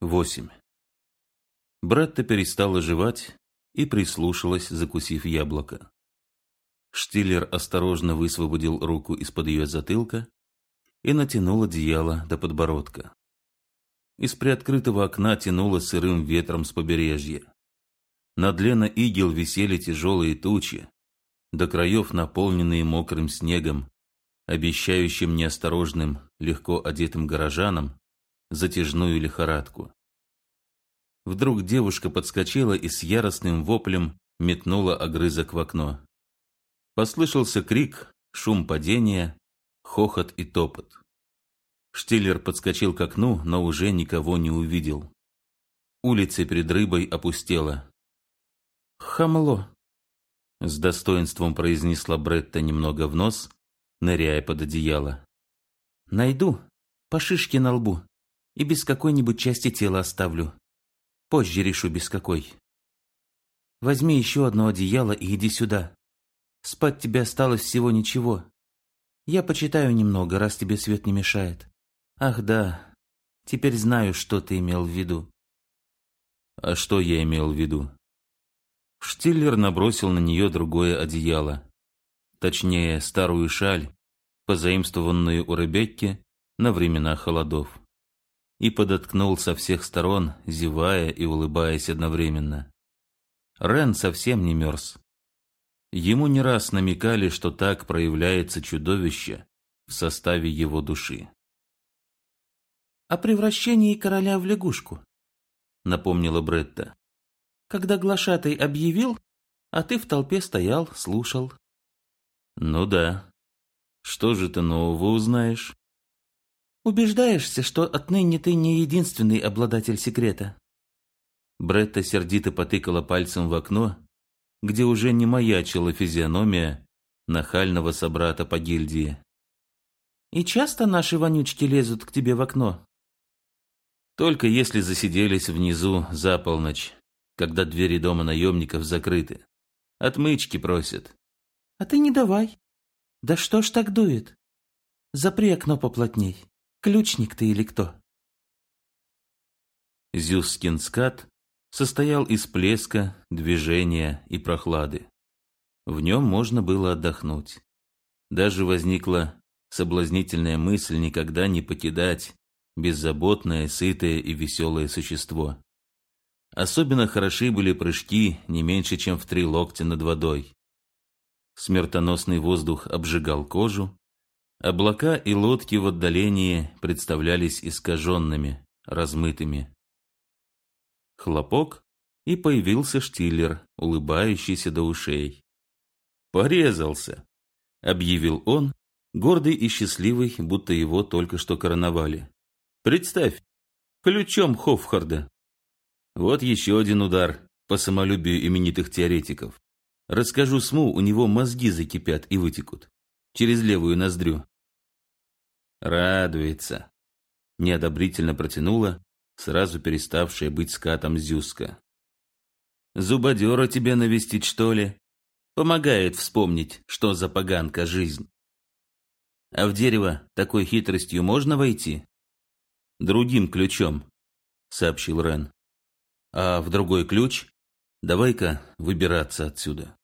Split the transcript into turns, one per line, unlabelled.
8. Бретта перестала жевать и прислушалась, закусив яблоко. Штиллер осторожно высвободил руку из-под ее затылка и натянул одеяло до подбородка. Из приоткрытого окна тянуло сырым ветром с побережья. Над Лена игел висели тяжелые тучи, до краев наполненные мокрым снегом, обещающим неосторожным, легко одетым горожанам затяжную лихорадку. Вдруг девушка подскочила и с яростным воплем метнула огрызок в окно. Послышался крик, шум падения, хохот и топот. Штиллер подскочил к окну, но уже никого не увидел. Улица перед рыбой опустела.
«Хамло!»
С достоинством произнесла Бретта немного в нос, ныряя под одеяло.
«Найду, по шишке на лбу, и без какой-нибудь части тела оставлю. Позже решу, без какой. Возьми еще одно одеяло и иди сюда. Спать тебе осталось всего ничего. Я почитаю немного, раз тебе свет не мешает. Ах да, теперь знаю, что ты имел в виду.
А что я имел в виду? Штиллер набросил на нее другое одеяло. Точнее, старую шаль, позаимствованную у Ребекки на времена холодов и подоткнул со всех сторон, зевая и улыбаясь одновременно. Рен совсем не мерз. Ему не раз намекали, что так проявляется чудовище в составе его души.
«О превращении короля в лягушку», — напомнила Бретта. «Когда глашатай объявил, а ты в толпе стоял, слушал».
«Ну да. Что же ты нового узнаешь?»
Убеждаешься, что отныне ты не единственный обладатель секрета.
Бретта сердито потыкала пальцем в окно, где уже не маячила физиономия нахального собрата по гильдии.
И часто наши вонючки лезут к тебе в окно?
Только если засиделись внизу за полночь, когда двери дома наемников закрыты. Отмычки просят.
А ты не давай. Да что ж так дует? Запри окно поплотней. Ключник ты или кто?
Зюскин скат состоял из плеска, движения и прохлады. В нем можно было отдохнуть. Даже возникла соблазнительная мысль никогда не покидать беззаботное, сытое и веселое существо. Особенно хороши были прыжки не меньше, чем в три локтя над водой. Смертоносный воздух обжигал кожу, Облака и лодки в отдалении представлялись искаженными, размытыми. Хлопок, и появился штиллер, улыбающийся до ушей. «Порезался!» — объявил он, гордый и счастливый, будто его только что короновали. «Представь, ключом Хофхарда. Вот еще один удар по самолюбию именитых теоретиков. Расскажу СМУ, у него мозги закипят и вытекут через левую ноздрю. Радуется. Неодобрительно протянула, сразу переставшая быть скатом Зюска. Зубодера тебе навестить, что ли? Помогает вспомнить, что за поганка жизнь. А в дерево такой хитростью можно войти? Другим ключом, сообщил Рен. А в другой ключ? Давай-ка выбираться отсюда.